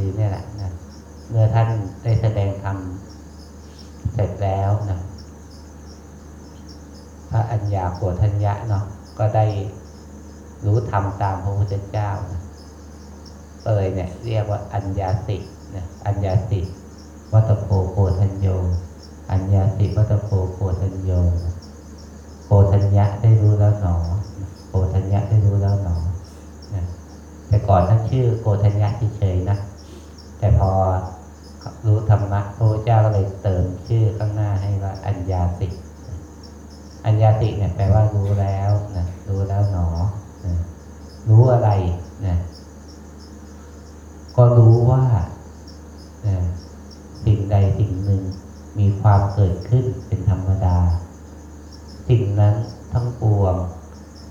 สำคัญคือเนี่ยแหละนะเมื่อท่านได้แสดงธรรมเสร็จแล้วนะพระอัญญาโกธัญญะเนาะก็ได้รู้ธรรมตามพระพุทธเจ้านะก็เลยเนี่ย เรียกว่าอัญญาสินะอัญญาสิวัตโพโกธัญโย อัญญาสิวัตโพโกธัญโยโกธัญญะได้รู้แล้วหนอโกธัญญะได้รู้แล้วหนอนะแต่ก่อนท่านชื่อโกธัญญะเฉยๆนะ แต่พอรู้ธรรมะพระเจ้าก็เลยเติมชื่อข้างหน้าให้ว่าอัญญาสิอัญญาติเนี่ยแปลว่ารู้แล้วนะรู้แล้วหนอนะรู้อะไรนะก็รู้ว่านะสิ่งใดสิ่งหนึ่งมีความเกิดขึ้นเป็นธรรมดา สิ่งนั้นทั้งปวง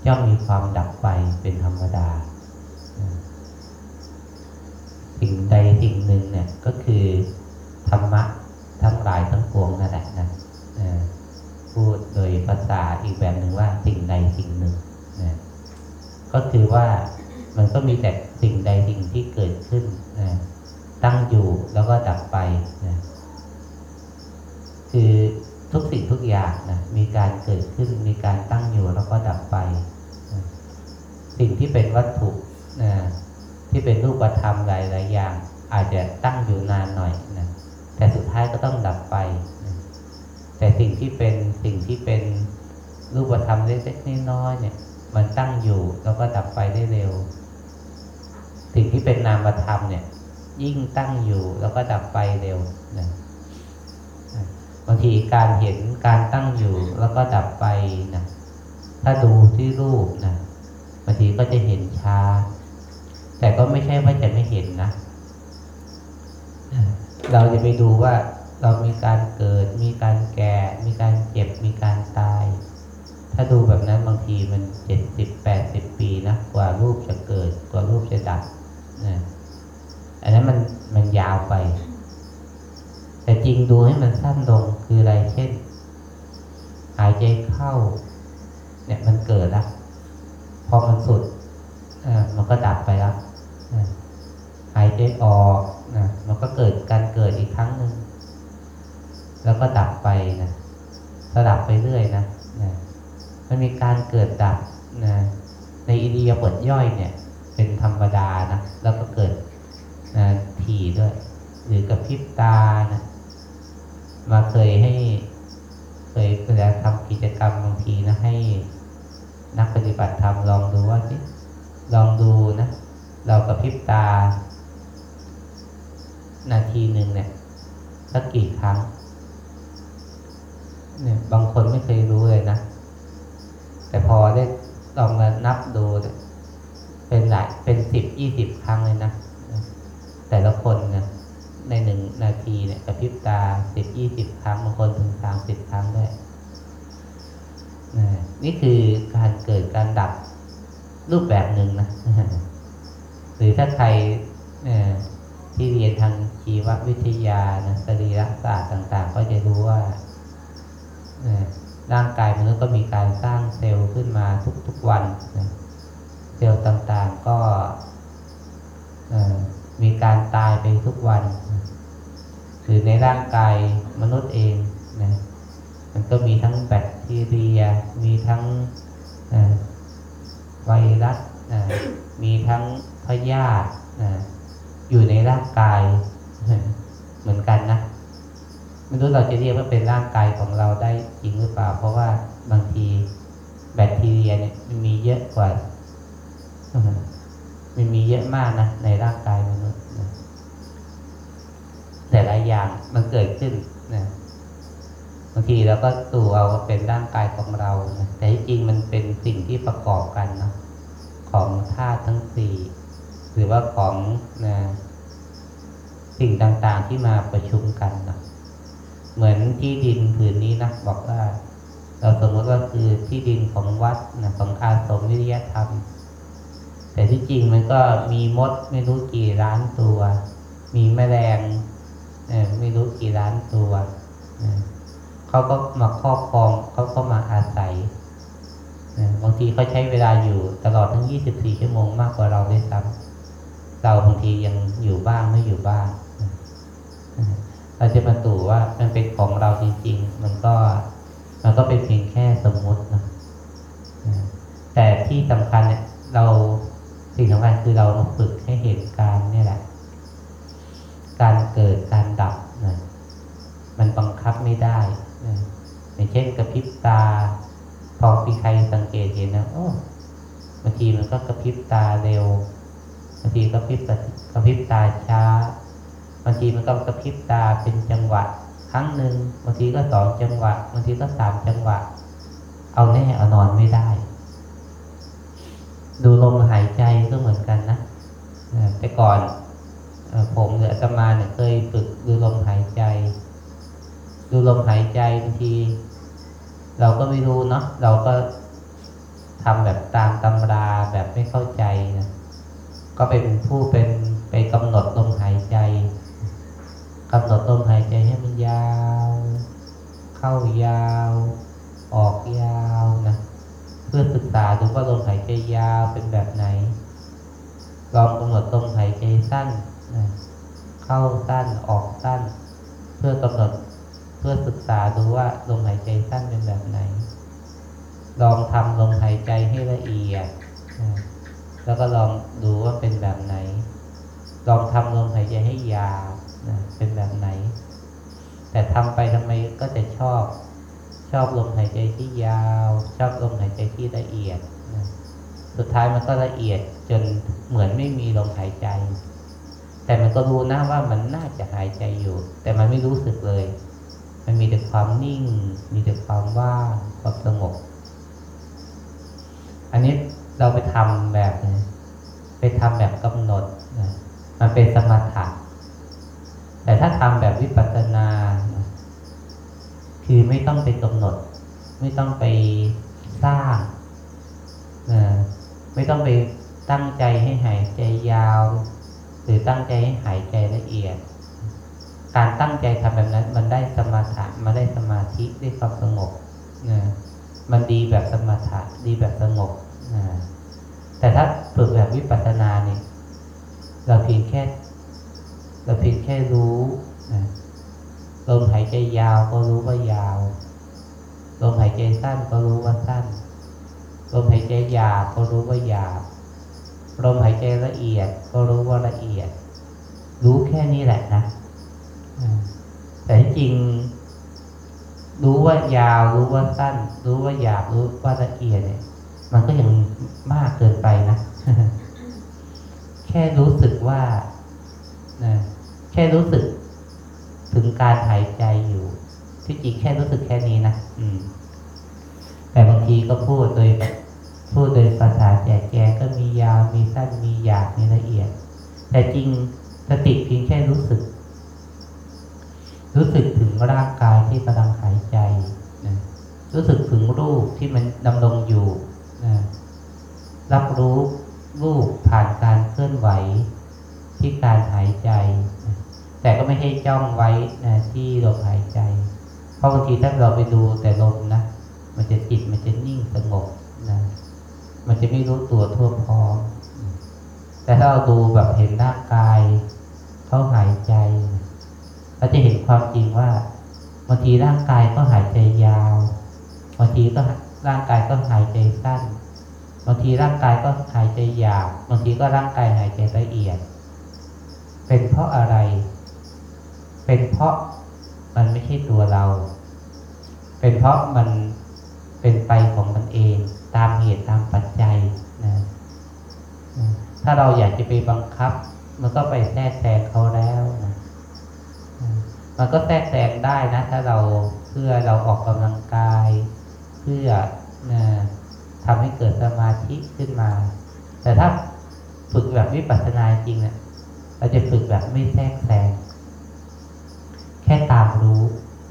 ย่อมมีความดับไปเป็นธรรมดา สิ่งใดสิ่งหนึ่งเนี่ยก็คือธรรมะทั้งหลายทั้งปวงนั่นแหละนะพูดโดยภาษาอีกแบบหนึ่งว่าสิ่งใดสิ่งหนึ่งนะก็คือว่ามันก็มีแต่สิ่งใดสิ่งที่เกิดขึ้นนะตั้งอยู่แล้วก็ดับไปนะคือทุกสิ่งทุกอย่างนะมีการเกิดขึ้น มีการตั้งอยู่แล้วก็ดับไปนะสิ่งที่เป็นวัตถุนะ ที่เป็นรูปธรรมหลายๆอย่าง อาจจะตั้งอยู่นานหน่อยนะแต่สุดท้ายก็ต้องดับไปนะแต่สิ่งที่เป็นสิ่งที่เป็นรูปธรรมเล็กๆน้อยๆเนี่ย มันตั้งอยู่แล้วก็ดับไปได้เร็ว สิ่งที่เป็นนามธรรมเนี่ย ยิ่งตั้งอยู่แล้วก็ดับไปเร็วนะบางทีการเห็นการตั้งอยู่แล้วก็ดับไปนะถ้าดูที่รูปนะบางทีก็จะเห็นช้า แต่ก็ไม่ใช่ว่าจะไม่เห็นนะเราจะไปดูว่าเรามีการเกิด มีการแก่ มีการเจ็บ มีการตาย ถ้าดูแบบนั้นบางทีมันเจ็ดสิบแปดสิบปีนะกว่ารูปจะเกิด กว่ารูปจะดับนะอันนั้นมันมันยาวไป แต่จริงดูให้มันสั้นลงคืออะไรเช่น หายใจเข้า เนี่ยมันเกิดแล้วพอมันสุดอ่ามันก็ดับไปแล้ว หายใจออกนะมันก็เกิดการเกิดอีกครั้งหนึ่งแล้วก็ดับไปนะสลับไปเรื่อยนะนะมันมีการเกิดดับนะในอิริยาบถย่อยเนี่ย เป็นธรรมดานะแล้วก็เกิดนะถี่ด้วย หรือกับพิบตานะมาเคยให้ เคยเวลาทำกิจกรรมบางทีนะให้ นักปฏิบัติธรรมลองดูว่าสิลองดูนะ เรากับพริบตา นาทีหนึ่งเนี่ยสักกี่ครั้ง เนี่ย บางคนไม่เคยรู้เลยนะ แต่พอได้ลองมานับดูเป็นหลายเป็นสิบยี่สิบครั้งเลยนะ แต่ละคนเนะในหนึ่งนาทีเนี่ยกระพริบตาสิบยี่สิบครั้งบางคนถึงสามสิบครั้งด้วยนี่คือการเกิดการดับรูปแบบหนึ่งนะ หรือถ้าใครที่เรียนทางชีววิทยานะสรีรศาสตร์ต่าง ๆ ก็จะรู้ว่าร่างกายมนุษย์ก็มีการสร้างเซลล์ขึ้นมาทุกๆวันนะเซลล์ต่างๆก็มีการตายไปทุกวันนะหรือในร่างกายมนุษย์เองนะมันก็มีทั้งแบคทีเรีย มีทั้งไวรัสมีทั้ง พยาธิอยู่ในร่างกายเหมือนกันนะไม่รู้เราจะเรียกว่าเป็นร่างกายของเราได้จริงหรือเปล่า เพราะว่าบางทีแบคทีเรียเนี่ยมันมีเยอะกว่ามันมีเยอะมากนะในร่างกายมนุษย์แต่ละอย่างมันเกิดขึ้นนะบางทีเราก็ตู่เอาเป็นร่างกายของเรานะแต่จริงมันเป็นสิ่งที่ประกอบกันนะของธาตุทั้งสี่ หรือว่าของนะสิ่งต่างๆที่มาประชุมกันนะเหมือนที่ดินผืนนี้นะบอกว่า เราสมมติว่าคือที่ดินของวัดนะของอาสมวิริยธรรม แต่ที่จริงมันก็มีมดไม่รู้กี่ล้านตัว มีแมลงเอ่อไม่รู้กี่ล้านตัวเขาก็มาครอบครองเขาก็มาอาศัยบางทีเขาใช้เวลาอยู่ตลอดทั้ง 24 ชั่วโมงมากกว่าเราด้วยซ้ำ เราบางทียังอยู่บ้างไม่อยู่บ้างนเราจะมาตู่ว่ามันเป็นของเราจริง ๆ มันก็มันก็เป็นเพียงแค่สมมุตินะแต่ที่สำคัญเนี่ยเราสิ่งสำคัญคือเราฝึกให้เห็นการนี่แหละ การเกิดการดับนะมันบังคับไม่ได้นะอย่างเช่นกระพริบตา พอมีใครสังเกตเห็นนะโอ้บางทีมันก็กระพริบตาเร็ว บางทีก็กระพริบตากระพริบตาช้า บางทีมันก็กระพริบตาเป็นจังหวะ ครั้งหนึ่งบางทีก็สองจังหวะบางทีก็สามจังหวะ เอาแน่เอานอนไม่ได้ ดูลมหายใจก็เหมือนกันนะแต่ก่อนผมหรืออาตมาเนี่ยเคยฝึกดูลมหายใจ ดูลมหายใจบางที เราก็ไม่รู้เนาะเราก็ทำแบบตามตำราแบบไม่เข้าใจนะ ก็เป็นผู้เป็นไปกำหนดลมหายใจกำหนดลมหายใจให้มันยาว เข้ายาว ออกยาวนะเพื่อศึกษาดูว่าลมหายใจยาวเป็นแบบไหน ลองกำหนดลมหายใจสั้นนะเข้าสั้นออกสั้น เพื่อกำหนดเพื่อศึกษาดูว่าลมหายใจสั้นเป็นแบบไหน ลองทำลมหายใจให้ละเอียดนะ แล้วก็ลองดูว่าเป็นแบบไหน ลองทำลมหายใจให้ยาวนะเป็นแบบไหน แต่ทำไปทำไมก็จะชอบ ชอบลมหายใจที่ยาว ชอบลมหายใจที่ละเอียดนะสุดท้ายมันก็ละเอียดจนเหมือนไม่มีลมหายใจ แต่มันก็รู้นะว่ามันน่าจะหายใจอยู่ แต่มันไม่รู้สึกเลย มันมีแต่ความนิ่ง มีแต่ความว่างความสงบ อันนี้ เราไปทำแบบนะไปทำแบบกำหนดนะมันเป็นสมถะแต่ถ้าทำแบบวิปัสสนานะคือไม่ต้องไปกำหนด ไม่ต้องไปสร้างนะไม่ต้องไปตั้งใจให้หายใจยาว หรือตั้งใจให้หายใจละเอียด การตั้งใจทำแบบนั้น มันได้สมาธิมันได้สมาธิได้ความสงบนะมันดีแบบสมาธิดีแบบสงบ แต่ถ้าฝึกแบบวิปัสสนาเนี่ย เราเพียงแค่ เราเพียงแค่รู้นะลมหายใจยาวก็รู้ว่ายาว ลมหายใจสั้นก็รู้ว่าสั้น ลมหายใจหยาบก็รู้ว่าหยาบ ลมหายใจละเอียดก็รู้ว่าละเอียด รู้แค่นี้แหละนะแต่ที่จริง รู้ว่ายาว รู้ว่าสั้น รู้ว่าหยาบ รู้ว่าละเอียดเนี่ย มันก็ยังมากเกินไปนะ แค่รู้สึกว่านะแค่รู้สึกถึงการหายใจอยู่ ที่จริงแค่รู้สึกแค่นี้นะอืม แต่บางทีก็พูดโดยพูดโดยภาษาแจกแจงก็มียาวมีสั้นมีหยาบมีละเอียด แต่จริงสติเพียงแค่รู้สึก รู้สึกถึงร่างกายที่กำลังหายใจนะรู้สึกถึงรูปที่มันดำรงอยู่นะ รับรู้รูปผ่านการเคลื่อนไหวที่การหายใจ แต่ก็ไม่ให้จ้องไว้นะที่ลมหายใจ เพราะบางทีถ้าเราไปดูแต่ลมนะมันจะจิตมันจะนิ่งสงบนะมันจะไม่รู้ตัวทั่วพร้อมแต่ถ้าเราดูแบบเห็นร่างกายเขาหายใจเราจะเห็นความจริงว่าบางทีร่างกายก็หายใจยาวบางทีก็ร่างกายก็หายใจสั้น บางทีร่างกายก็หายใจหยาบบางทีก็ร่างกายหายใจละเอียด เป็นเพราะอะไร เป็นเพราะมันไม่ใช่ตัวเรา เป็นเพราะมันเป็นไปของมันเองตามเหตุตามปัจจัยนะถ้าเราอยากจะไปบังคับ มันก็ไปแทรกแซงเขาแล้วนะมันก็แทรกแซงได้นะ ถ้าเราเพื่อเราออกกำลังกาย เพื่อนะ ทำให้เกิดสมาธิขึ้นมา แต่ถ้าฝึกแบบวิปัสสนาจริงเนี่ยเราจะฝึกแบบไม่แทรกแซงแค่ตามรู้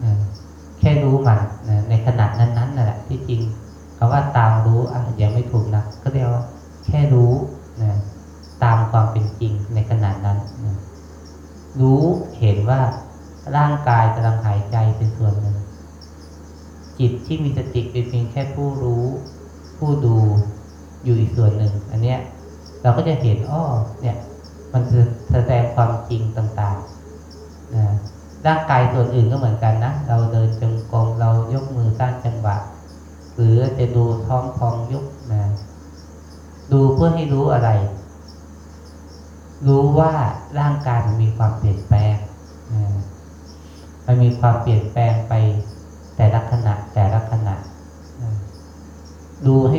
นะแค่รู้มันนะในขณะนั้นๆนั่นแหละที่จริงคำว่าตามรู้อะยังไม่ถูกนะก็เรียกว่า แค่รู้นะตามความเป็นจริงในขณะนั้นนะรู้เห็นว่าร่างกายกำลังหายใจเป็นส่วนหนึ่งจิตที่มีสติเป็นเพียงแค่ผู้รู้ ผู้ดูอยู่อีกส่วนหนึ่ง อันเนี้ยเราก็จะเห็นอ้อเนี่ย มันจะแสดงความจริงต่างๆนะร่างกายส่วนอื่นก็เหมือนกันนะ เราเดินจงกรมเรายกมือสร้างจังหวะหรือจะดูท้องพองยุบนะดูเพื่อให้รู้อะไร รู้ว่าร่างกายมันมีความเปลี่ยนแปลงนะมันมีความเปลี่ยนแปลงไปแต่ละขณะแต่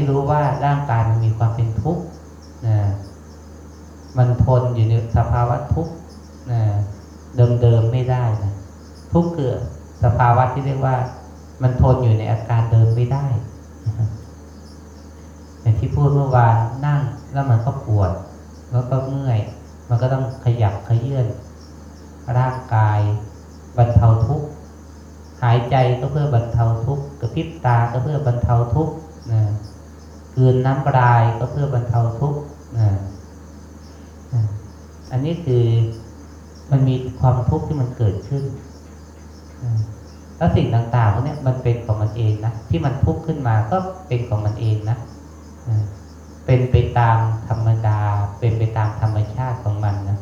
ให้รู้ว่าร่างกายมันมีความเป็นทุกข์นะมันทนอยู่ในสภาวะทุกข์นะเดิมๆไม่ได้นะทุกข์คือสภาวะที่เรียกว่า มันทนอยู่ในอาการเดิมไม่ได้อย่างที่พูดเมื่อวานนั่งแล้วมันก็ปวด แล้วก็เมื่อย มันก็ต้องขยับขยื่นร่างกายบรรเทาทุกข์หายใจก็เพื่อบรรเทาทุกข์กระพริบตาก็เพื่อบรรเทาทุกข์นะ คืนน้ำลายก็เพื่อบรรเทาทุกข์อันนี้คือมันมีความทุกข์ที่มันเกิดขึ้นแล้วสิ่งต่างๆพวกนี้มันเป็นของมันเองนะที่มันทุกข์ขึ้นมาก็เป็นของมันเองนะเป็นไปตามธรรมดา เป็นไปตามธรรมชาติของมันนะ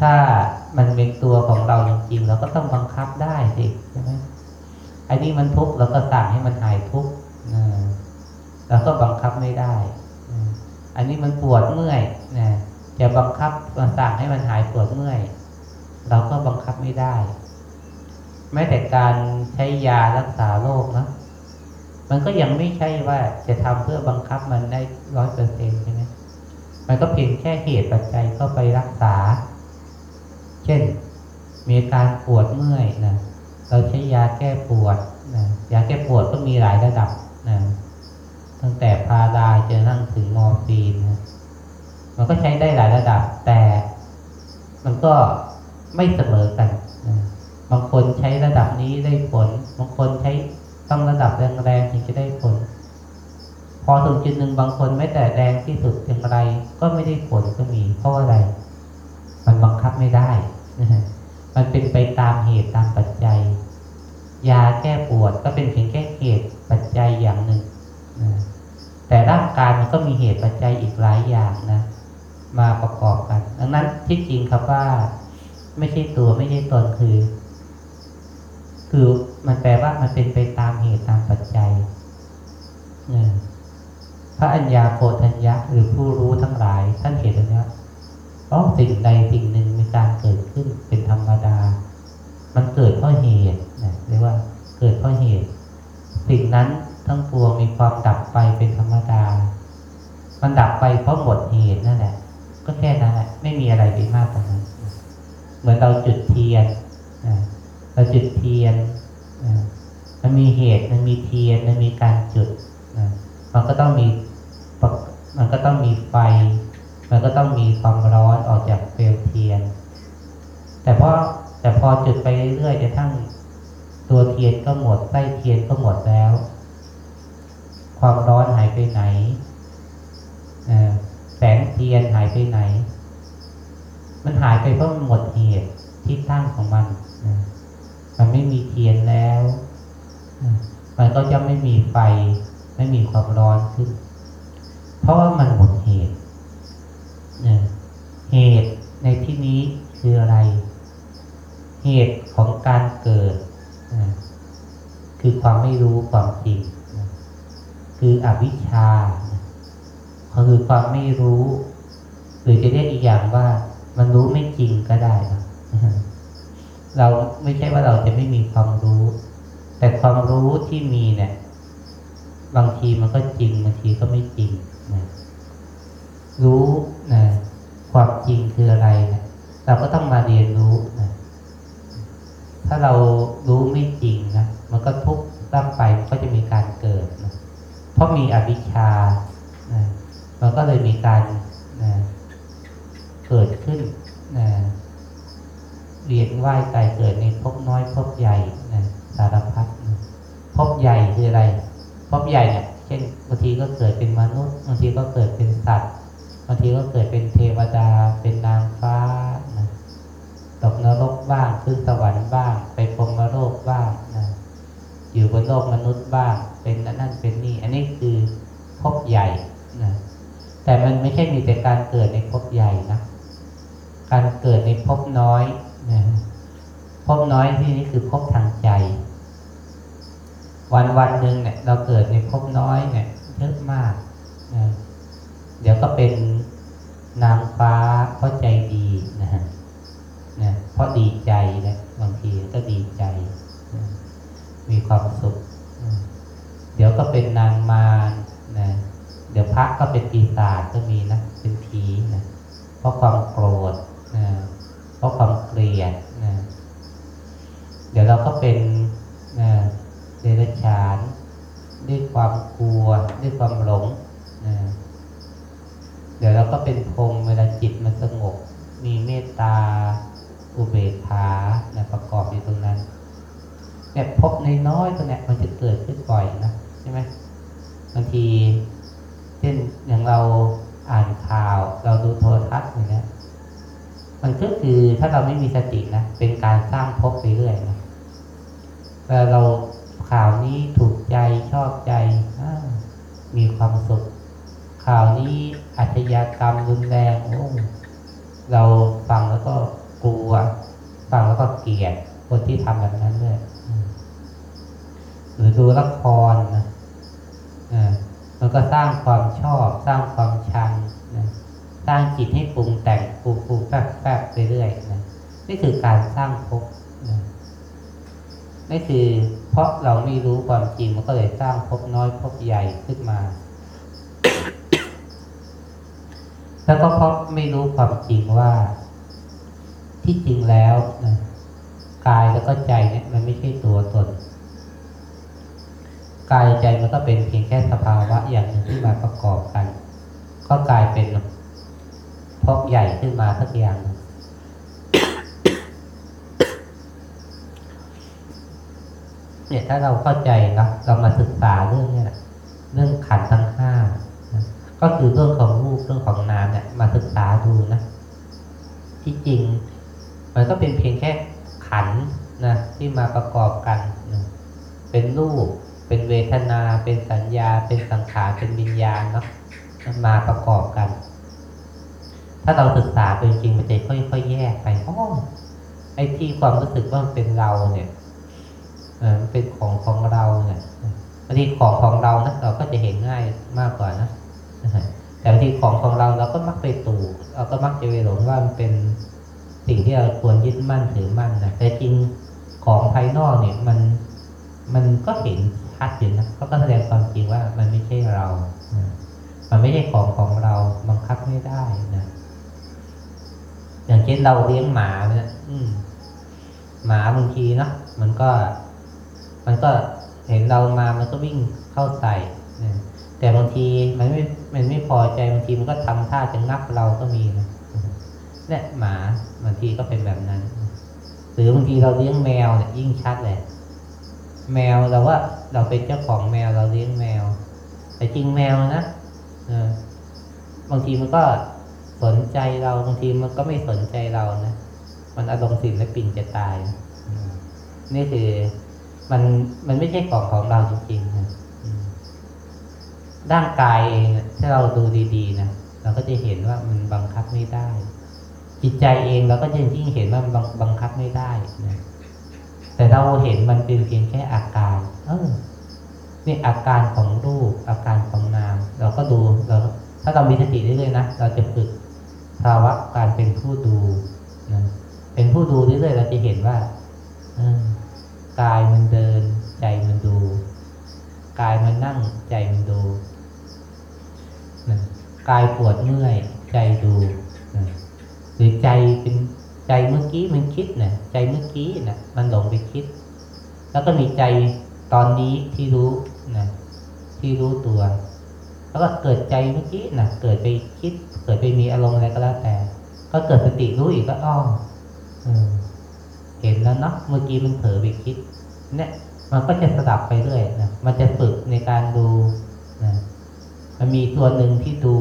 ถ้ามันเป็นตัวของเราจริงๆเราก็ต้องบังคับได้สิใช่ไหมอันนี้มันทุกข์เราก็สั่งให้มันหายทุกข์ เราก็บังคับไม่ได้อันนี้มันปวดเมื่อยนะจะบังคับมาสั่งให้มันหายปวดเมื่อย เราก็บังคับไม่ได้ แม้แต่การใช้ยารักษาโรคนะมันก็ยังไม่ใช่ว่าจะทำเพื่อบังคับมันได้ร้อยเปอร์เซ็นใช่ไหมมันก็เพียงแค่เหตุปัจจัยเข้าไปรักษา เช่น มีอาการปวดเมื่อยนะเราใช้ยาแก้ปวดนะยาแก้ปวดก็มีหลายระดับนะ ตั้งแต่พาราจนนั่งถึงมอร์ฟีนนะมันก็ใช้ได้หลายระดับ แต่มันก็ไม่เสมอกันนะบางคนใช้ระดับนี้ได้ผล บางคนใช้ต้องระดับแรงๆถึงจะได้ผล พอถึงจุดหนึ่งบางคนไม่แต่แรงที่สุดเพียงไรก็ไม่ได้ผลก็มี เพราะอะไร มันบังคับไม่ได้มันเป็นไปตามเหตุตามปัจจัย ยาแก้ปวดก็เป็นเพียงแค่เหตุปัจจัยอย่างหนึ่งนะ แต่ร่างกายมันก็มีเหตุปัจจัยอีกหลายอย่างนะมาประกอบกัน ดังนั้นที่จริงครับว่า ไม่ใช่ตัวไม่ใช่ตนคือ คือมันแปลว่ามันเป็นไปตามเหตุตามปัจจัยพระอัญญาโพธัญญะหรือผู้รู้ทั้งหลายท่านเห็นแล้วนี่ยอ๋อสิ่งใดสิ่งหนึ่งมีการเกิดขึ้นเป็นธรรมดา มันเกิดเพราะเหตุนะเรียกว่าเกิดเพราะเหตุ สิ่งนั้น ทั้งปวงมีความดับไปเป็นธรรมดา มันดับไปเพราะหมดเหตุนั่นแหละ ก็แค่นั้นแหละไม่มีอะไรไปมากกว่านั้น เหมือนเราจุดเทียนเราจุดเทียนมันมีเหตุมันมีเทียนมันมีการจุดมันก็ต้องมีมันก็ต้องมีไฟ มันก็ต้องมีความร้อนออกจากเปลวเทียน แต่พอแต่พอจุดไปเรื่อยๆจะทั้งตัวเทียนก็หมดไส้เทียนก็หมดแล้ว ความร้อนหายไปไหน แสงเทียนหายไปไหน มันหายไปเพราะมันหมดเหตุที่ตั้งของมัน มันไม่มีเทียนแล้ว มันก็จะไม่มีไฟ ไม่มีความร้อนขึ้น เพราะว่ามันหมดเหตุ เหตุในที่นี้คืออะไร เหตุของการเกิด คือความไม่รู้ความจริง คืออวิชชานะคือความไม่รู้ หรือจะเรียกอีกอย่างว่า มันรู้ไม่จริงก็ได้นะเราไม่ใช่ว่าเราจะไม่มีความรู้ แต่ความรู้ที่มีเนี่ย บางทีมันก็จริงบางทีก็ไม่จริงนะรู้นะความจริงคืออะไรนะเราก็ต้องมาเรียนรู้นะถ้าเรารู้ไม่จริงนะมันก็ทุกข์ร่างไปมันก็จะมีการเกิด เพราะมีอวิชชานะมันก็เลยมีการนะเกิดขึ้นนะเรียนว่ายตายเกิดในภพน้อยภพใหญ่นะสารพัดนะภพใหญ่คืออะไรภพใหญ่เนี่ยเช่นบางทีก็เกิดเป็นมนุษย์บางทีก็เกิดเป็นสัตว์บางทีก็เกิดเป็นเทวดา เป็นนางฟ้านะตกนรกบ้างขึ้นสวรรค์บ้าง ไปพรมโลกบ้าง อยู่บนโลกมนุษย์บ้าง เป็นนั่นเป็นนี่ อันนี้คือภพใหญ่นะแต่มันไม่ใช่มีแต่การเกิดในภพใหญ่นะ การเกิดในภพน้อยนะภพน้อยที่นี้คือภพทางใจ วันวันหนึ่งเนี่ยเราเกิดในภพน้อยเนี่ยเยอะมากนะเดี๋ยวก็เป็นนางฟ้าเพราะใจดีนะฮะนะเพราะดีใจนะ ความสุข เดี๋ยวก็เป็นนางมารนะเดี๋ยวพระก็เป็นปีศาจก็มีนะเป็นผีนะเพราะความโกรธนะเพราะความเกลียดนะเดี๋ยวเราก็เป็นนะเดรัจฉานด้วยความกลัวด้วยความหลงนะเดี๋ยวเราก็เป็นพรมเวลาจิตมันสงบ มีเมตตา อุเบกขานะประกอบอยู่ตรงนั้น เนี่ยพบในน้อยตัวเนี้ยมันจะเกิดขึ้นบ่อยนะใช่ไหมบางที เช่นอย่างเราอ่านข่าว เราดูโทรทัศน์อย่างเงี้ยมันก็คือถ้าเราไม่มีสตินะเป็นการสร้างภพไปเรื่อยนะเวลาเราข่าวนี้ถูกใจชอบใจอมีความสุข ข่าวนี้อาชญากรรมรุนแรงโอ้เราฟังแล้วก็กลัว ฟังแล้วก็เกลียดคนที่ทำแบบนั้นด้วย ดูละครนะอ่ามันก็สร้างความชอบสร้างความชังนะสร้างจิตให้ปรุงแต่งปูปูแฝบแฝบไปเรื่อยนะนี่คือการสร้างภพนะนี่คือเพราะเราไม่รู้ความจริงมันก็เลยสร้างภพน้อยภพใหญ่ขึ้นมา แล้วก็เพราะไม่รู้ความจริงว่า ที่จริงแล้วนะกายแล้วก็ใจเนี่ยมันไม่ใช่ตัวตน กายใจมันก็เป็นเพียงแค่สภาวะอย่างหนึ่งที่มาประกอบกัน ก็กลายเป็นพบใหญ่ขึ้นมาสักอย่างเนี่ยถ้าเราเข้าใจนะเรามาศึกษาเรื่องเนี่ยเรื่องขันทั้งห้านะก็คือเรื่องของรูปเรื่องของนามเนี่ย มาศึกษาดูนะที่จริง มันก็เป็นเพียงแค่ขันนะที่มาประกอบกันนะเป็นรูป เป็นเวทนา เป็นสัญญา เป็นสังขาร เป็นวิญญาณเนาะมาประกอบกัน ถ้าเราศึกษาไปจริงๆมันจะค่อยๆแยกไปอ๋อไอ้ที่ความรู้สึกว่ามันเป็นเราเนี่ยเออมันเป็นของของเราเนี่ยบางทีของของเรานะเราก็จะเห็นง่ายมากกว่านะแต่บางทีของของเราเราก็มักไปตู่เราก็มักจะไปหลงว่ามันเป็นสิ่งที่เราควรยึดมั่นถือมั่นนะแต่จริงของภายนอกเนี่ยมันมันก็เห็น ชัดอยู่นะเขาก็แสดงความจริงว่ามันไม่ใช่เรานะมันไม่ใช่ของของเราบังคับไม่ได้นะอย่างเช่นเราเลี้ยงหมาเนี่ยอืมหมาบางทีเนาะมันก็ มันก็เห็นเรามามันก็วิ่งเข้าใส่นะแต่บางทีมันไม่ มันไม่พอใจบางทีมันก็ทำท่าจะงับเราก็มีนะเนี่ยหมาบางทีก็เป็นแบบนั้น หรือบางทีเราเลี้ยงแมวเนี่ยยิ่งชัดเลย แมวเราว่าเราเป็นเจ้าของแมวเราเลี้ยงแมว แต่จริงแมวนะเออบางทีมันก็สนใจเราบางทีมันก็ไม่สนใจเรานะมันอารมณ์ศิลปินจะตาย นี่คือมันมันไม่ใช่ของของเราจริงๆนะร่างกายเองถ้าเราดูดีๆนะเราก็จะเห็นว่ามันบังคับไม่ได้ จิตใจเองเราก็จะยิ่งเห็นว่ามันบังบังคับไม่ได้นะ แต่เราเห็นมันเป็นเพียงแค่อาการ เออนี่อาการของรูปอาการของนาม เราก็ดูเราถ้าเรามีสติเรื่อยๆนะเราจะฝึกภาวะการเป็นผู้ดูนะเป็นผู้ดูเรื่อยๆเราจะเห็นว่าออกายมันเดิน ใจมันดู กายมันนั่งใจมันดูนะกายปวดเมื่อยใจดูนะหรือใจเป็น ใจเมื่อกี้มันคิดนะใจเมื่อกี้นะมันหลงไปคิด แล้วก็มีใจตอนนี้ที่รู้นะที่รู้ตัว แล้วก็เกิดใจเมื่อกี้นะเกิดไปคิด เกิดไปมีอารมณ์อะไรก็แล้วแต่ ก็เกิดสติรู้อีกก็อ้อเอเห็นแล้วเนาะเมื่อกี้มันเผลอไปคิด เนี่ย มันก็จะสลับไปเรื่อยนะมันจะฝึกในการดูนะมันมีตัวหนึ่งที่ดู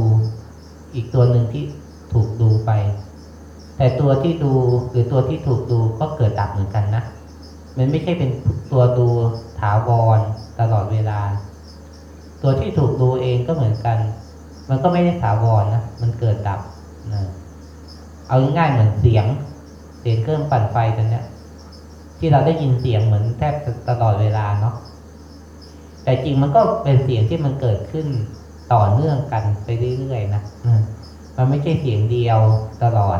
อีกตัวหนึ่งที่ถูกดูไป แต่ตัวที่ดูหรือตัวที่ถูกดูก็เกิดดับเหมือนกันนะ มันไม่ใช่เป็นตัวดูถาวรตลอดเวลา ตัวที่ถูกดูเองก็เหมือนกัน มันก็ไม่ได้ถาวรนะ มันเกิดดับนะเอาง่ายๆเหมือนเสียง เสียงเครื่องปั่นไฟตัวเนี้ย ที่เราได้ยินเสียงเหมือนแทบตลอดเวลาเนาะ แต่จริงมันก็เป็นเสียงที่มันเกิดขึ้นต่อเนื่องกันไปเรื่อยๆนะ มันไม่ใช่เสียงเดียวตลอด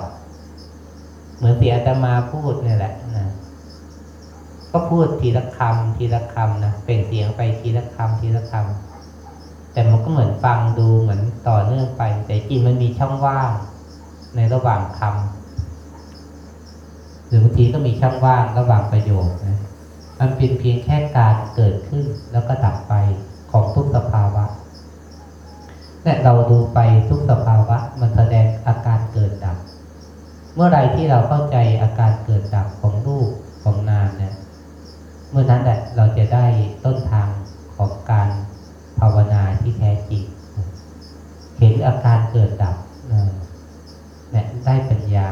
เหมือนเสียตมาพูดเนี่ยแหละนะก็พูดทีละคำทีละคำนะเปล่งเสียงไปทีละคำทีละคำแต่มันก็เหมือนฟังดูเหมือนต่อเนื่องไป แต่จริงมันมีช่องว่างในระหว่างคำหรือบางทีก็มีช่องว่างระหว่างประโยคนะมันเป็นเพียงแค่การเกิดขึ้นแล้วก็ดับไปของทุกสภาวะเนี่ยเราดูไปทุกสภาวะ มันแสดงอาการเกิดดับ เมื่อไรที่เราเข้าใจอาการเกิดดับของรูปของนามเนี่ยเมื่อนั้นแหละเราจะได้ต้นทางของการภาวนาที่แท้จริง เห็นอาการเกิดดับเนี่ยได้ปัญญา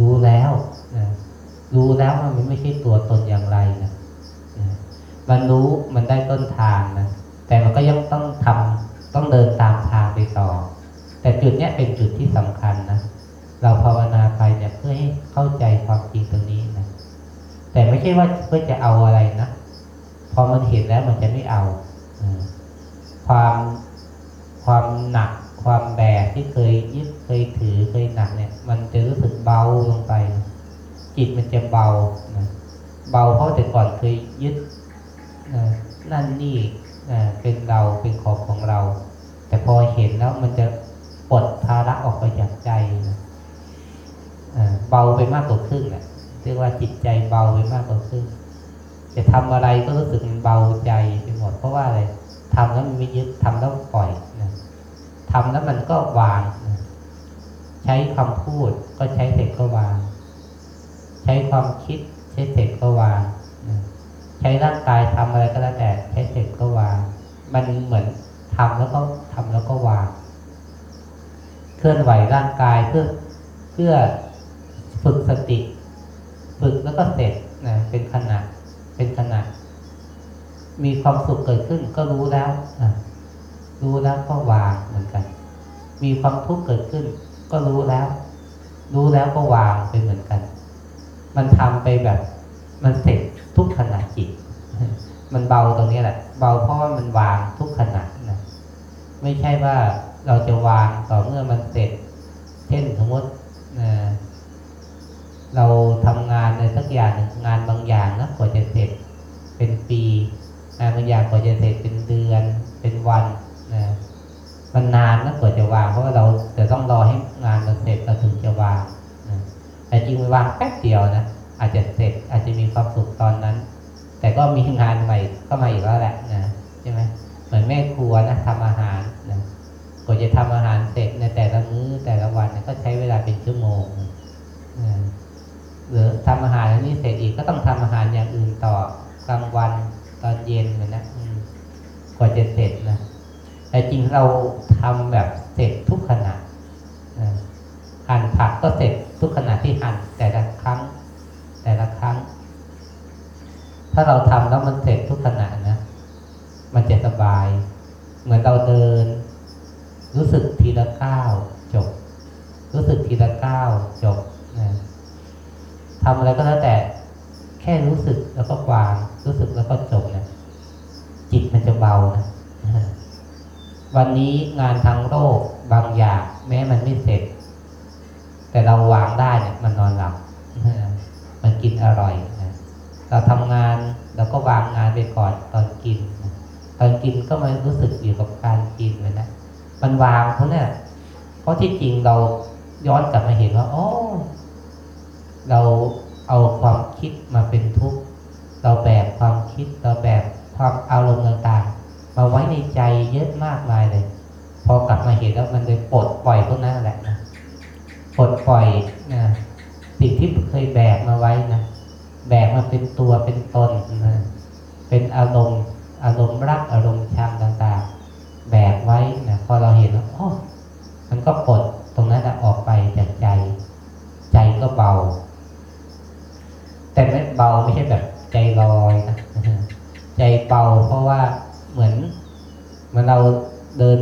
รู้แล้วนะรู้แล้วว่ามันไม่ใช่ตัวตนอย่างไรนะนะมันรู้มันได้ต้นทางนะ แต่มันก็ยังต้องทำต้องเดินตามทางไปต่อ แต่จุดเนี้ยเป็นจุดที่สำคัญนะ เราภาวนาไปเนี่ยเพื่อให้เข้าใจความจริงตรงนี้นะ แต่ไม่ใช่ว่าเพื่อจะเอาอะไรนะพอมันเห็นแล้วมันจะไม่เอาอความความหนักความแบกที่เคยยึดเคยถือเคยหนักเนี่ย มันจะรู้สึกเบาลงไป จิตมันจะเบานะเบาเพราะแต่ก่อนเคยยึดนั่นนี่เป็นเราเป็นของของเรา แต่พอเห็นแล้วมันจะปลดภาระออกไปจากใจนะเบาไปมากกว่าครึ่งแหละ ว่าจิตใจเบาไปมากกว่าครึ่งจะทำอะไรก็รู้สึกเบาใจไปหมดเพราะว่าอะไรทำแล้วมันไม่ยึดทำแล้วปล่อยนะทำแล้วมันก็วางนะใช้คำพูดก็ใช้เสร็จก็วาง ใช้ความคิด ใช้เสร็จก็วางนะใช้ร่างกายทำอะไรก็แล้วแต่ใช้เสร็จก็วาง มันเหมือนทำแล้วก็ทำแล้วก็วาง เคลื่อนไหวร่างกายเพื่อเพื่อฝึกสติ ฝึกแล้วก็เสร็จนะเป็นขณะเป็นขณะมีความสุขเกิดขึ้นก็รู้แล้วนะรู้แล้วก็วางเหมือนกัน มีความทุกข์เกิดขึ้น ก็รู้แล้ว รู้แล้วก็วางไปเหมือนกัน มันทำไปแบบ มันเสร็จทุกขณะจิต มันเบาตรงนี้แหละ เบาเพราะว่ามันวางทุกขณะนะไม่ใช่ว่าเราจะวางต่อเมื่อมันเสร็จ เช่นสมมตินะ เราทำงานในสักอย่างหนึ่งงานบางอย่างนะกว่าจะเสร็จเป็นปีงานบางอย่างกว่าจะเสร็จเป็นเดือน เป็นวันนะมันนานนะกว่าจะวางเพราะว่าเราจะต้องรอให้งานมันเสร็จเราถึงจะวางนะแต่จริงมันวางแป๊บเดียวนะอาจจะเสร็จอาจจะมีความสุขตอนนั้น แต่ก็มีงานใหม่ก็มาอีกแล้วแหละนะใช่ไหมเหมือนแม่ครัวนะทำอาหารนะกว่าจะทำอาหารเสร็จในแต่ละมื้อแต่ละวันก็ใช้เวลาเป็นชั่วโมงนะ หรือทำอาหารนี่เสร็จอีกก็ต้องทำอาหารอย่างอื่นต่อกลางวันตอนเย็นเหมือนนะกว่าจะเสร็จนะแต่จริงเราทำแบบเสร็จทุกขณะหั่นผักก็เสร็จทุกขณะที่หั่นแต่ละครั้ง แต่ละครั้ง ถ้าเราทำแล้วมันเสร็จทุกขณะนะมันจะสบาย เหมือนเราเดิน รู้สึกทีละก้าวจบ รู้สึกทีละก้าวจบนะ ทำอะไรก็แล้วแต่ แค่รู้สึกแล้วก็วาง รู้สึกแล้วก็จบนะจิตมันจะเบานะวันนี้งานทางโลกบางอย่างแม้มันไม่เสร็จ แต่เราวางได้เนี่ยมันนอนหลับมันกินอร่อยนะเราทำงานเราก็วางงานไปก่อนตอนกินตอนกินก็มารู้สึกอยู่กับการกินเลยนะมันวางเพราะเนี่ยเพราะที่จริงเราย้อนกลับมาเห็นว่า โอ้ เราเอาความคิดมาเป็นทุกข์ เราแบกความคิด เราแบกความอารมณ์ต่างๆ มาไว้ในใจเยอะมากมายเลย พอกลับมาเห็นแล้วมันเลยปลดปล่อยพวกนั้นแหละนะปลดปล่อยนะสิ่งที่เคยแบกมาไว้นะแบกมาเป็นตัวเป็นตนนะเป็นอารมณ์ อารมณ์รักอารมณ์ชังต่างๆ แบกไว้นะพอเราเห็นแล้วโอ้มันก็ปลดตรงนั้นออกไปจากใจ ใจก็เบา แต่ไม่เบาไม่ใช่แบบใจลอยนะใจเบาเพราะว่าเหมือนเหมันเราเดิน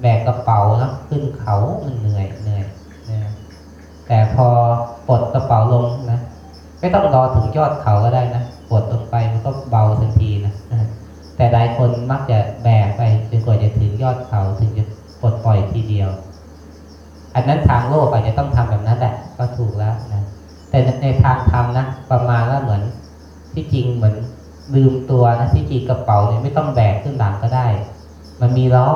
แบกกระเป๋าเนอะขึ้นเขามันเหนื่อยเหนื่อยนะแต่พอปลดกระเป๋าลงนะไม่ต้องรอถึงยอดเขาก็ได้นะปลดลงไปมันก็เบาทันทีนะแต่หลายคนมักจะแบกไปจนกว่าจะถึงยอดเขาถึงจะปลดปล่อยทีเดียว อันนั้นทางโลกอาจจะต้องทำแบบนั้นแหละก็ถูกแล้วนะ แต่ในทางธรรมนะประมาณว่าเหมือนที่จริงเหมือนลืมตัวนะที่จริงกระเป๋าเนี่ยไม่ต้องแบกขึ้นหลังก็ได้ มันมีล้อ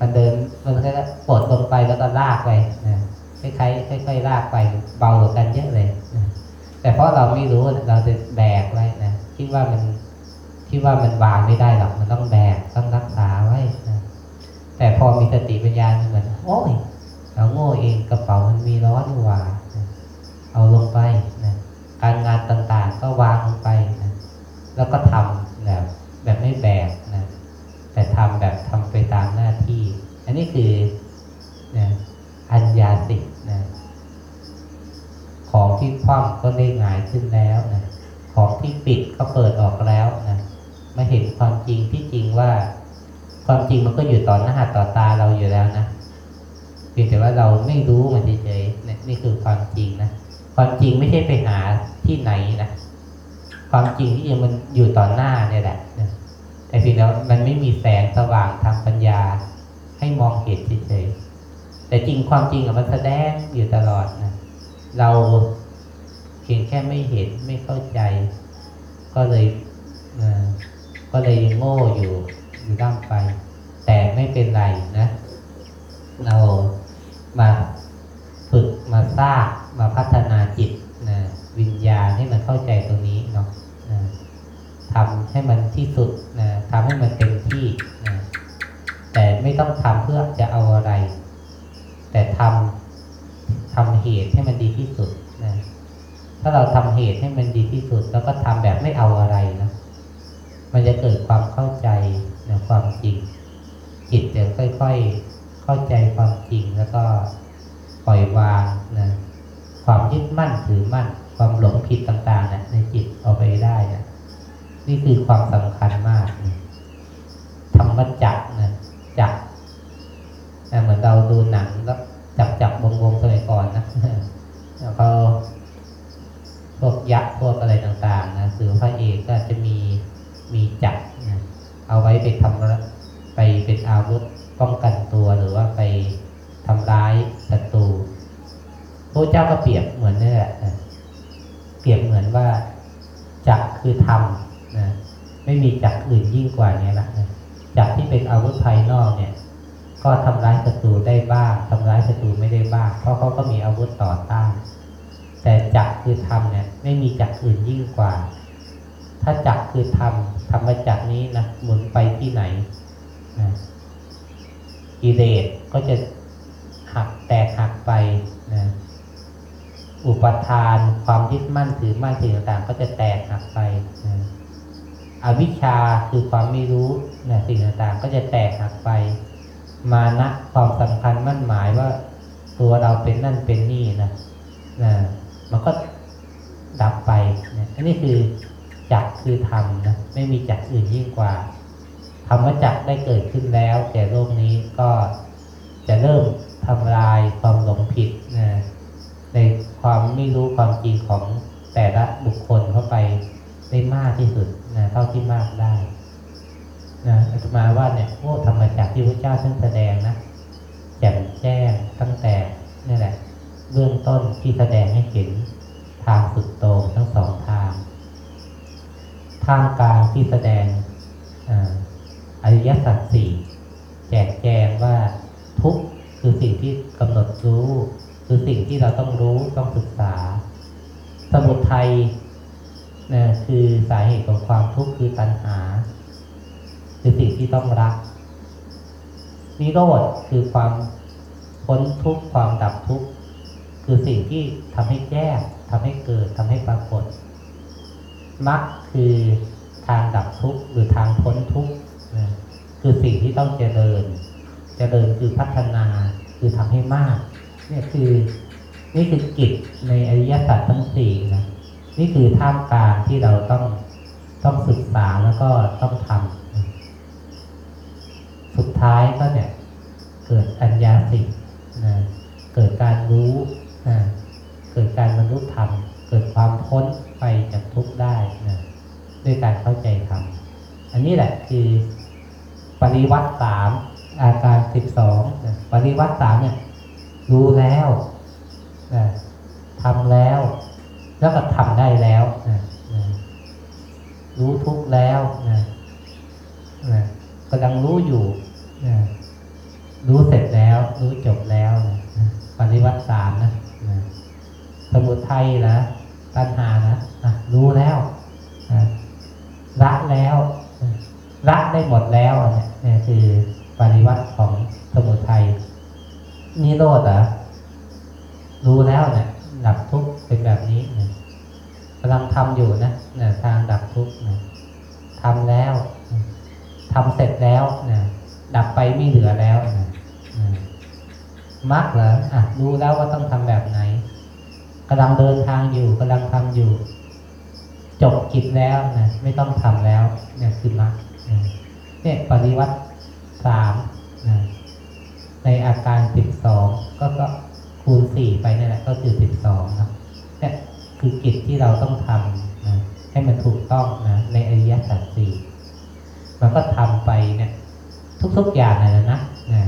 มันเดินมันก็ปลดลงไปแล้วก็ลากไปนะคล้ายๆค่อยๆลากไปเบากันเยอะเลยนะแต่เพราะเราไม่รู้เราจะแบกไว้นะคิดว่ามันคิดว่ามันวางไม่ได้หรอกมันต้องแบกต้องรักษาไว้นะแต่พอมีสติปัญญาเหมือนโอ้ยเราโง่เองกระเป๋ามันมีล้อนี่หว่า เอาลงไปนะการงานต่างๆ ก็วางลงไปนะแล้วก็ทำแบบแบบไม่แบกนะแต่ทำแบบทำไปตามหน้าที่ อันนี้คือนะอัญญาสิกนะของที่คว่ำก็ได้หงายขึ้นแล้วนะของที่ปิดก็เปิดออกแล้วนะมาเห็นความจริงที่จริงว่า ความจริงมันก็อยู่ต่อหน้าต่อตาเราอยู่แล้วนะเพียงแต่ว่าเราไม่รู้มันเฉยๆนี่นี่คือความจริงนะ ความจริงไม่ใช่ไปหาที่ไหนนะความจริงที่จริงมันอยู่ต่อหน้าเนี่ยแหละแต่เพียงแล้วมันไม่มีแสงสว่างทางปัญญา ให้มองเห็นเฉยๆแต่จริงความจริงมันแสดงอยู่ตลอดนะเราเพียงแค่ไม่เห็นไม่เข้าใจ ก็เลยก็เลยโง่อยู่อยู่ด้านไป แต่ไม่เป็นไรนะ เรามาฝึกมาสร้าง มาพัฒนาจิตนะวิญญาณให้มันเข้าใจตรงนี้เนาะนะทำให้มันที่สุดนะทำให้มันเต็มที่นะแต่ไม่ต้องทำเพื่อจะเอาอะไร แต่ทำทำเหตุให้มันดีที่สุดนะถ้าเราทำเหตุให้มันดีที่สุด แล้วก็ทำแบบไม่เอาอะไรนะมันจะเกิดความเข้าใจนะความจริง จิตจะค่อย ๆ เข้าใจความจริงแล้วก็ปล่อยวางนะ ความยึดมั่นถือมั่น ความหลงผิดต่างๆนะในจิตเอาไปได้นะนี่คือความสำคัญมากนะธรรมจักนะจักนะเหมือนเราดูหนังแล้วจับจับวงวงๆสมัยก่อนนะแล้วก็พวกยักษ์พวกอะไรต่างๆนะสือพระเอกก็จะมีมีจักนะเอาไว้ไปทำร้าไปเป็นอาวุธป้องกันตัวหรือว่าไปทำร้ายศัตรู พระเจ้าก็เปรียบเหมือนนี่แหละเปรียบเหมือนว่าจักรคือธรรมนะไม่มีจักรอื่นยิ่งกว่านี้ละนะจักรที่เป็นอาวุธภายนอกเนี่ย ก็ทำร้ายศัตรูได้บ้างทำร้ายศัตรูไม่ได้บ้าง เพราะเขาก็มีอาวุธต่อต้านแต่จักรคือธรรมเนี่ยไม่มีจักรอื่นยิ่งกว่า ถ้าจักรคือธรรมธรรมจักรนี้นะหมุนไปที่ไหนนะกิเลสก็จะหักแตกหักไปนะ อุปทาน ความยึดมั่นถือมั่นสิ่งต่างๆ ก็จะแตกหักไปนะอวิชชาคือความไม่รู้นะสิ่งต่างๆ ก็จะแตกหักไป มานะความสำคัญมั่นหมายว่า ตัวเราเป็นนั่นเป็นนี่นะนะมันก็ดับไปนะอันนี้คือจักรคือธรรมนะไม่มีจักรอื่นยิ่งกว่าธรรมจักรได้เกิดขึ้นแล้วแต่โลกนี้ก็จะเริ่มทำลายความหลงผิดนะ ความไม่รู้ความจริงของแต่ละบุคคลเข้าไปได้มากที่สุดนะเท่าที่มากได้นะอาตมาว่าเนี่ยโอ้ธรรมจักที่พระเจ้าท่านแสดงนะแจ่มแจ้งตั้งแต่นี่แหละ เบื้องต้นที่แสดงให้เห็นทางสุดโต่งทั้งสองทาง ทามกลางที่แสดงอริยสัจสี่แจกแจงว่าทุกคือสิ่งที่กำหนดรู้ คือสิ่งที่เราต้องรู้ต้องศึกษา สมุทัยนะคือสาเหตุของความทุกข์คือตัณหา คือสิ่งที่ต้องรักนิโรธคือความพ้นทุกข์ความดับทุกข์คือสิ่งที่ทำให้แจ้งทำให้เกิดทำให้ปรากฏมรรคคือทางดับทุกข์หรือทางพ้นทุกข์นะคือสิ่งที่ต้องเจริญ เจริญคือพัฒนาคือทำให้มาก เนี่ยคือนี่คือกิจในอริยสัจทั้งสี่นะนี่คือท่ามกลางที่เราต้องต้องศึกษาแล้วก็ต้องทำสุดท้ายก็เนี่ยเกิดอัญญาสิกนะเกิดการรู้นะเกิดการบรรลุธรรม เกิดความพ้นไปจากทุกข์ได้นะด้วยการเข้าใจธรรมอันนี้แหละคือปริวัติสามอาการสิบสองปริวัติสามเนี่ย รู้แล้วนะทำแล้ว แล้วก็ทำได้แล้วนะนะรู้ทุกข์แล้วนะนะกำลังรู้อยู่นะรู้เสร็จแล้ว รู้จบแล้วนะนะปฏิวัติสามนะนะสมุทัยนะตัณหานะอะรู้แล้วนะละแล้วนะละได้หมดแล้วอันเนี่ยเนี่ยคือปฏิวัติของสมุทัยนิโรธเหรอะรู้แล้วเนี่ยดับทุกข์เป็นแบบนี้นะกำลังทำอยู่นะเนี่ยทางดับทุกข์นะทำแล้วนะทำเสร็จแล้วนะดับไปไม่เหลือแล้วนะนะมรรคเหรออะรู้แล้วว่าต้องทำแบบไหนกำลังเดินทางอยู่กำลัง ทำอยู่ จบกิจแล้วนะไม่ต้องทำแล้ว เนี่ยคือมรรคนะเนี่ยปฏิวัติสามนะในอาการสิบสองก็ก็คูณสี่ไปนั่แหละก็คือสิบสองนะเนี่ยคือกิจที่เราต้องทำนะให้มันถูกต้องนะในอริยสัจสี่มันก็ทำไปเนี่ยทุกๆอย่างเลยนะนะ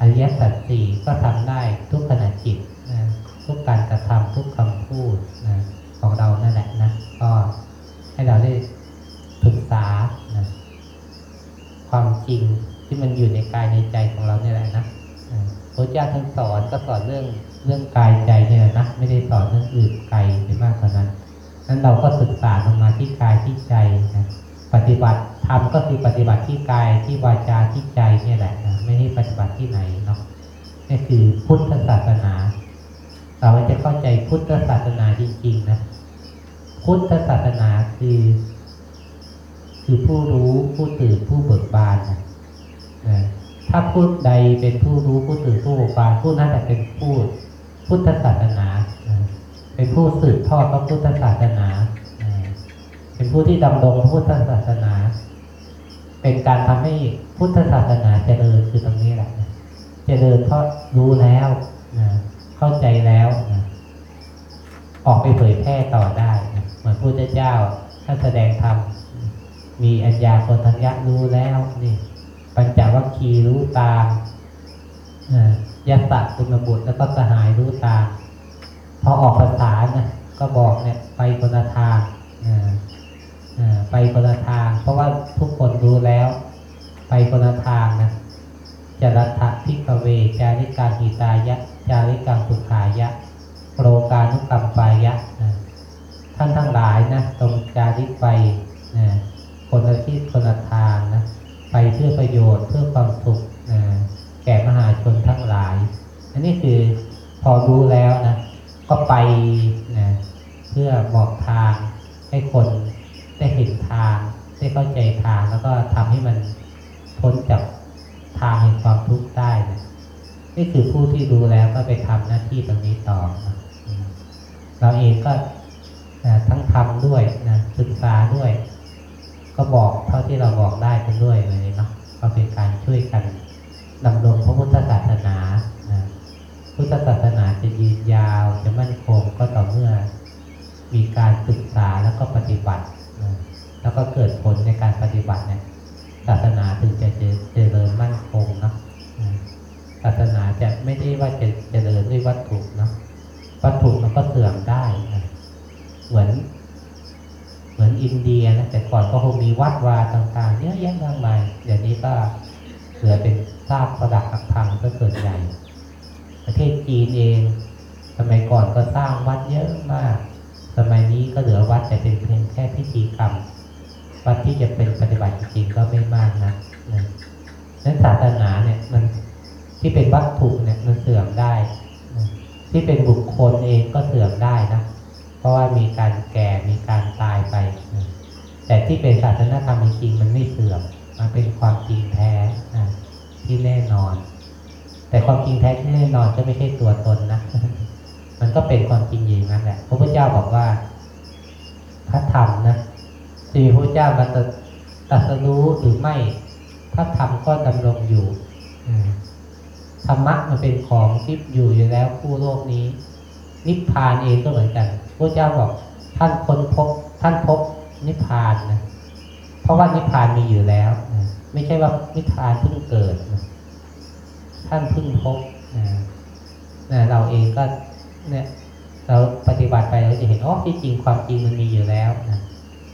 อริยสัจสี่ก็ทำได้ทุกขณะจิตนะทุกการกระทำทุกคำพูดนะ ของเรานั่นแหละนะก็ให้เราได้ศึกษานะความจริงที่มันอยู่ในกายในใจของเราเนี่ยแหละนะพระเจ้าท่านสอนก็สอนเรื่องเรื่องกายใจเนี่ยนะไม่ได้สอนเรื่องอื่นไกลไปมากกว่านั้นนั้นเราก็ศึกษาลงมาที่กายที่ใจนะปฏิบัติธรรมก็คือปฏิบัติที่กายที่วาจาที่ใจเนี่ยแหละนะไม่ได้ปฏิบัติที่ไหนเนาะนี่คือพุทธศาสนา เราจะเข้าใจพุทธศาสนาจริงๆนะ พุทธศาสนาคือคือผู้รู้ผู้ตื่นผู้เบิกบานนะถ้าพูดใดเป็นผู้รู้ผู้ตื่นผู้เบิกบานผู้นั้นจะเป็นผู้พุทธศาสนา เป็นผู้สืบทอดพระพุทธศาสนา เป็นผู้ที่ดำรงพุทธศาสนา เป็นการทำให้พุทธศาสนาเจริญคือตรงนี้แหละเจริญเพราะรู้แล้วเข้าใจแล้ว ออกไปเผยแพร่ต่อได้ มือนพระพุทธเจ้าท่านแสดงธรรมมีอัญญาโกณทัญญะรู้แล้วนี่ ปัญจวัคคีย์รู้ตามอ่ายัสตุณบุตรแล้วก็สหายรู้ตามพอออกภาษานะก็บอกเนี่ยไปคนละทางไปคนละทาง เพราะว่าทุกคนรู้แล้ว ไปคนละทางนะจรัตถะพิกเว จาริการหิตายะ จาริกังสุขายะ โรกานุกรรมปายะนะ ท่านทั้งหลายนะตรงจาริกไปนะคนละที่คนละทางนะไปเพื่อประโยชน์เพื่อความสุขนะแก่มหาชนทั้งหลาย อันนี้คือพอรู้แล้วนะก็ไปนะเพื่อบอกทางให้คนได้เห็นทางได้เข้าใจทางแล้วก็ทำให้มันพ้นจากทางแห่งความทุกข์ได้นะนี่คือผู้ที่รู้แล้วก็ไปทำหน้าที่ตรงนี้ต่อนะเราเองก็ นะทั้งทำด้วยนะศึกษาด้วย ก็บอกเท่าที่เราบอกได้กันด้วยเลยเนาะก็เป็นการช่วยกันดำรงพระพุทธศาสนานะพุทธศาสนาจะยืนยาวจะมั่นคงก็ต่อเมื่อ มีการศึกษาแล้วก็ปฏิบัตินะแล้วก็เกิดผลในการปฏิบัติเนี่ยศาสนาถึงจะเจริญมั่นคงเนาะศาสนาจะไม่ได้ว่าจะเจริญด้วยวัตถุเนาะวัตถุมันก็เสื่อมได้ เหมือน เหมือนอินเดียนะแต่ก่อนก็คงมีวัดวาต่างๆเยอะแยะมากมายเดี๋ยวนี้ก็เหลือเป็นซากปรักหักพังซะส่วนใหญ่ประเทศจีนเองสมัยก่อนก็สร้างวัดเยอะมาก สมัยนี้ก็เหลือวัดแต่เป็นเพียงแค่พิธีกรรม วัดที่จะเป็นปฏิบัติจริงๆก็ไม่มากนะนะนั้นศาสนาเนี่ยมันที่เป็นวัตถุเนี่ยมันเสื่อมได้ ที่เป็นบุคคลเองก็เสื่อมได้นะ ราะว่ามีการแก่มีการตายไป แต่ที่เป็นศาสนธรรมจริงๆมันไม่เสื่อมมันเป็นความจริงแท้ที่แน่นอน แต่ความจริงแท้ที่แน่นอนก็ไม่ใช่ตัวตนนะ มันก็เป็นความจริงอย่างนั้นแหละพระพุทธเจ้าบอกว่าพระธรรมนะจะมีพระเจ้ามาตรัสรู้หรือไม่พระธรรมก็ดำรงอยู่ธรรมะมันเป็นของที่อยู่อยู่แล้วคู่โลกนี้ นิพพานเองก็เหมือนกันพระเจ้าบอกท่านค้นพบท่านพบนิพพานนะเพราะว่านิพพานมีอยู่แล้วนะไม่ใช่ว่านิพพานเพิ่งเกิดนะท่านเพิ่งพบนะนะเราเองก็เนี่ยเราปฏิบัติไปเราจะเห็นอ๋อที่จริงความจริงมันมีอยู่แล้วนะ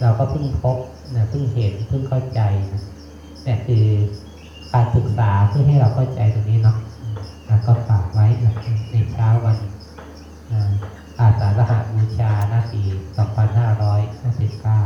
เราก็เพิ่งพบนะเพิ่งเห็นเพิ่งเข้าใจนะนี่คือการศึกษาเพื่อให้เราเข้าใจตรงนี้เนาะก็ฝากไว้ในเช้าวัน อาสาฬหบูชาหน้าปีเก้า